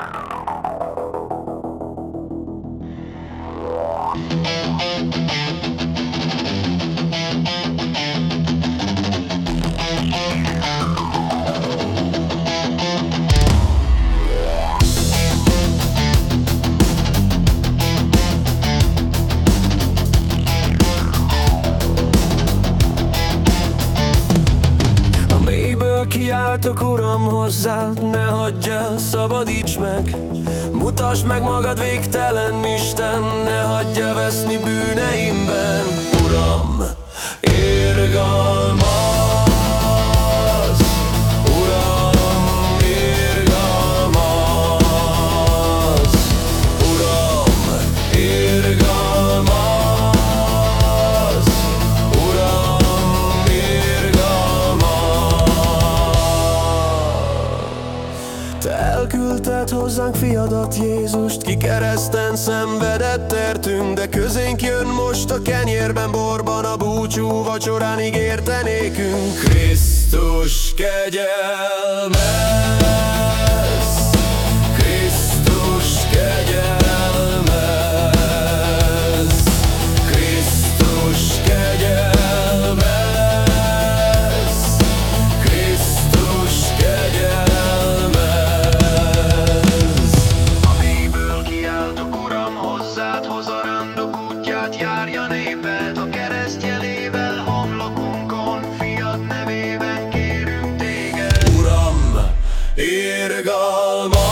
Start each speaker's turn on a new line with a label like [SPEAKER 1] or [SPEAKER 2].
[SPEAKER 1] A kiáltok, Uram, hozzád, ne hagyj el, szabadíts meg. Mutasd meg magad végtelen Isten, ne hagyj el veszni bűneimben elküldted hozzánk fiadat Jézust. Ki kereszten szenvedett értünk De közénk jön most a kenyérben borban A búcsú vacsorán ígérte nékünk. Krisztus kegyelmez
[SPEAKER 2] fiad